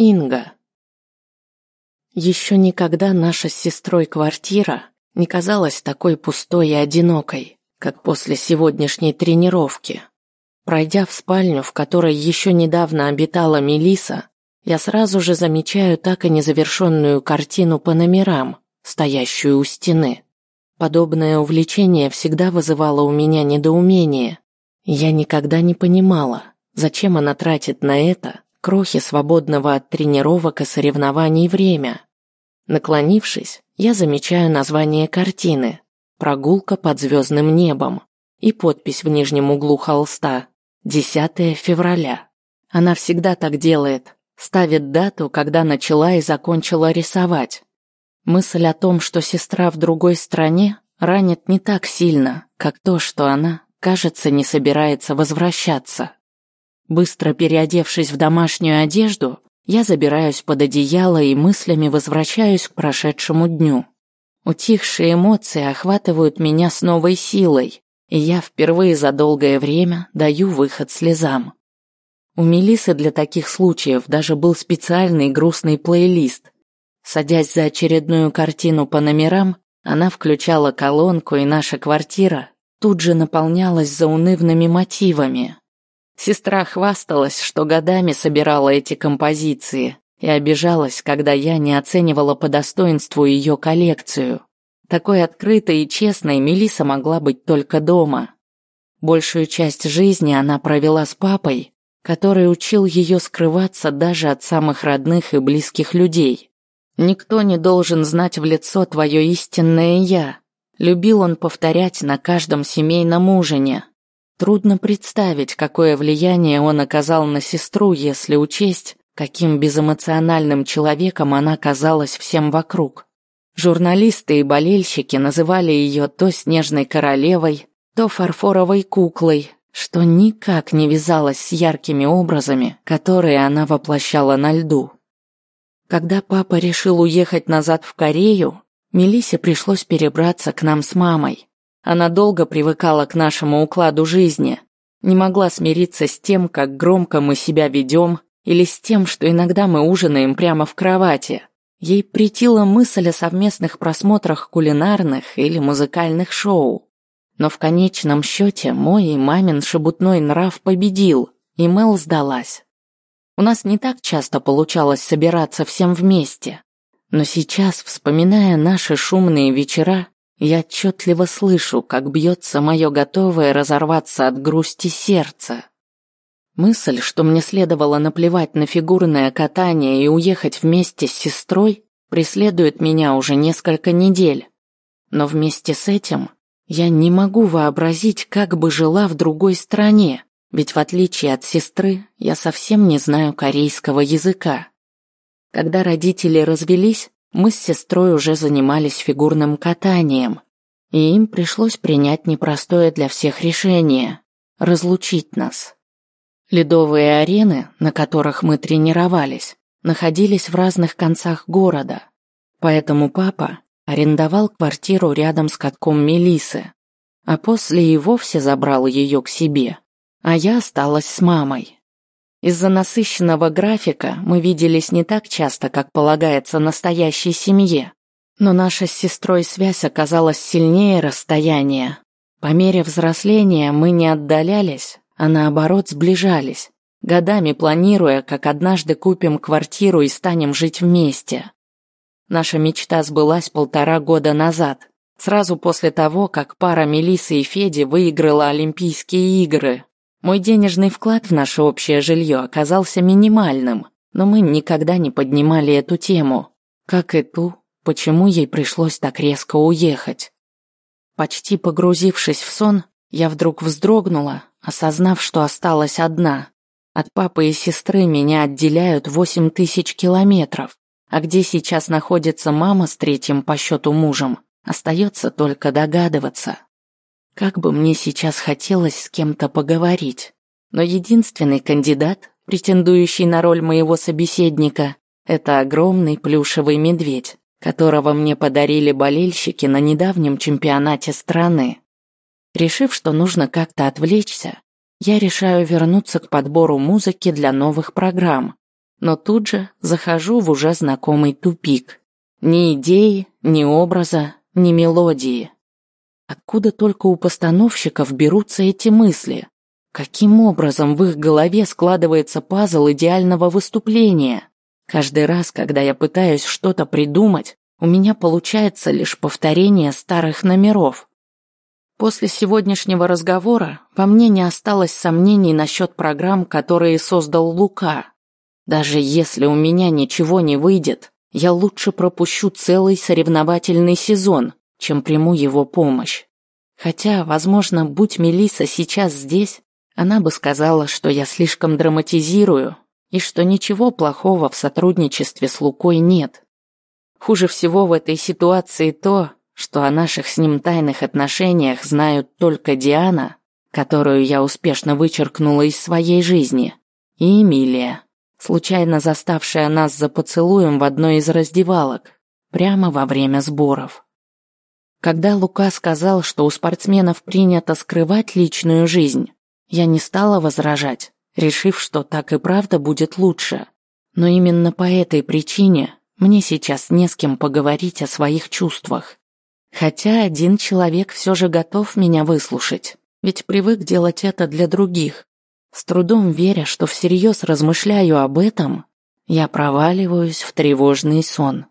Инга. Еще никогда наша с сестрой квартира не казалась такой пустой и одинокой, как после сегодняшней тренировки. Пройдя в спальню, в которой еще недавно обитала Мелиса, я сразу же замечаю так и незавершенную картину по номерам, стоящую у стены. Подобное увлечение всегда вызывало у меня недоумение. Я никогда не понимала, зачем она тратит на это крохи свободного от тренировок и соревнований время. Наклонившись, я замечаю название картины «Прогулка под звездным небом» и подпись в нижнем углу холста «10 февраля». Она всегда так делает, ставит дату, когда начала и закончила рисовать. Мысль о том, что сестра в другой стране, ранит не так сильно, как то, что она, кажется, не собирается возвращаться. Быстро переодевшись в домашнюю одежду, я забираюсь под одеяло и мыслями возвращаюсь к прошедшему дню. Утихшие эмоции охватывают меня с новой силой, и я впервые за долгое время даю выход слезам. У Мелисы для таких случаев даже был специальный грустный плейлист. Садясь за очередную картину по номерам, она включала колонку, и наша квартира тут же наполнялась заунывными мотивами. Сестра хвасталась, что годами собирала эти композиции и обижалась, когда я не оценивала по достоинству ее коллекцию. Такой открытой и честной Мелиса могла быть только дома. Большую часть жизни она провела с папой, который учил ее скрываться даже от самых родных и близких людей. Никто не должен знать в лицо твое истинное «я». Любил он повторять на каждом семейном ужине, Трудно представить, какое влияние он оказал на сестру, если учесть, каким безэмоциональным человеком она казалась всем вокруг. Журналисты и болельщики называли ее то снежной королевой, то фарфоровой куклой, что никак не вязалось с яркими образами, которые она воплощала на льду. Когда папа решил уехать назад в Корею, Мелисе пришлось перебраться к нам с мамой. Она долго привыкала к нашему укладу жизни, не могла смириться с тем, как громко мы себя ведем, или с тем, что иногда мы ужинаем прямо в кровати. Ей претила мысль о совместных просмотрах кулинарных или музыкальных шоу. Но в конечном счете мой и мамин шебутной нрав победил, и Мел сдалась. У нас не так часто получалось собираться всем вместе. Но сейчас, вспоминая наши шумные вечера, я отчетливо слышу, как бьется мое готовое разорваться от грусти сердце. Мысль, что мне следовало наплевать на фигурное катание и уехать вместе с сестрой, преследует меня уже несколько недель. Но вместе с этим я не могу вообразить, как бы жила в другой стране, ведь в отличие от сестры, я совсем не знаю корейского языка. Когда родители развелись, мы с сестрой уже занимались фигурным катанием, и им пришлось принять непростое для всех решение – разлучить нас. Ледовые арены, на которых мы тренировались, находились в разных концах города, поэтому папа арендовал квартиру рядом с катком Мелисы, а после и вовсе забрал ее к себе, а я осталась с мамой. Из-за насыщенного графика мы виделись не так часто, как полагается настоящей семье. Но наша с сестрой связь оказалась сильнее расстояния. По мере взросления мы не отдалялись, а наоборот сближались, годами планируя, как однажды купим квартиру и станем жить вместе. Наша мечта сбылась полтора года назад, сразу после того, как пара Мелисы и Феди выиграла Олимпийские игры. Мой денежный вклад в наше общее жилье оказался минимальным, но мы никогда не поднимали эту тему, как и ту, почему ей пришлось так резко уехать. Почти погрузившись в сон, я вдруг вздрогнула, осознав, что осталась одна. От папы и сестры меня отделяют восемь тысяч километров, а где сейчас находится мама с третьим по счету мужем, остается только догадываться. Как бы мне сейчас хотелось с кем-то поговорить. Но единственный кандидат, претендующий на роль моего собеседника, это огромный плюшевый медведь, которого мне подарили болельщики на недавнем чемпионате страны. Решив, что нужно как-то отвлечься, я решаю вернуться к подбору музыки для новых программ. но тут же захожу в уже знакомый тупик. Ни идеи, ни образа, ни мелодии. Откуда только у постановщиков берутся эти мысли? Каким образом в их голове складывается пазл идеального выступления? Каждый раз, когда я пытаюсь что-то придумать, у меня получается лишь повторение старых номеров. После сегодняшнего разговора во мне не осталось сомнений насчет программ, которые создал Лука. Даже если у меня ничего не выйдет, я лучше пропущу целый соревновательный сезон, чем приму его помощь. Хотя, возможно, будь Мелиса сейчас здесь, она бы сказала, что я слишком драматизирую и что ничего плохого в сотрудничестве с Лукой нет. Хуже всего в этой ситуации то, что о наших с ним тайных отношениях знают только Диана, которую я успешно вычеркнула из своей жизни, и Эмилия, случайно заставшая нас за поцелуем в одной из раздевалок, прямо во время сборов. Когда Лука сказал, что у спортсменов принято скрывать личную жизнь, я не стала возражать, решив, что так и правда будет лучше. Но именно по этой причине мне сейчас не с кем поговорить о своих чувствах. Хотя один человек все же готов меня выслушать, ведь привык делать это для других. С трудом веря, что всерьез размышляю об этом, я проваливаюсь в тревожный сон.